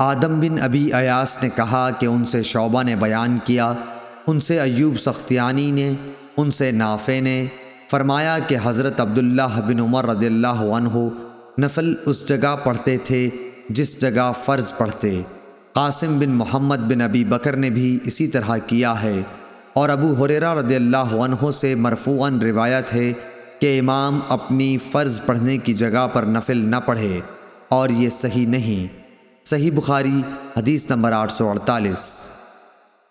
آدم بن ابی ایاس نے کہا کہ ان سے شعبہ نے بیان کیا، ان سے ایوب سختیانی نے، ان سے نافع نے، فرمایا کہ حضرت عبداللہ بن عمر رضی اللہ عنہ نفل اس جگہ پڑھتے تھے جس جگہ فرض پڑھتے۔ قاسم بن محمد بن ابی بکر نے بھی اسی طرح کیا ہے۔ اور ابو حریرہ رضی اللہ عنہ سے مرفوعاً روایت ہے کہ امام اپنی فرض پڑھنے کی جگہ پر نفل نہ پڑھے، اور یہ صحیح نہیں۔ صحیح بخاری حدیث نمبر آٹھ سو اڑتالیس۔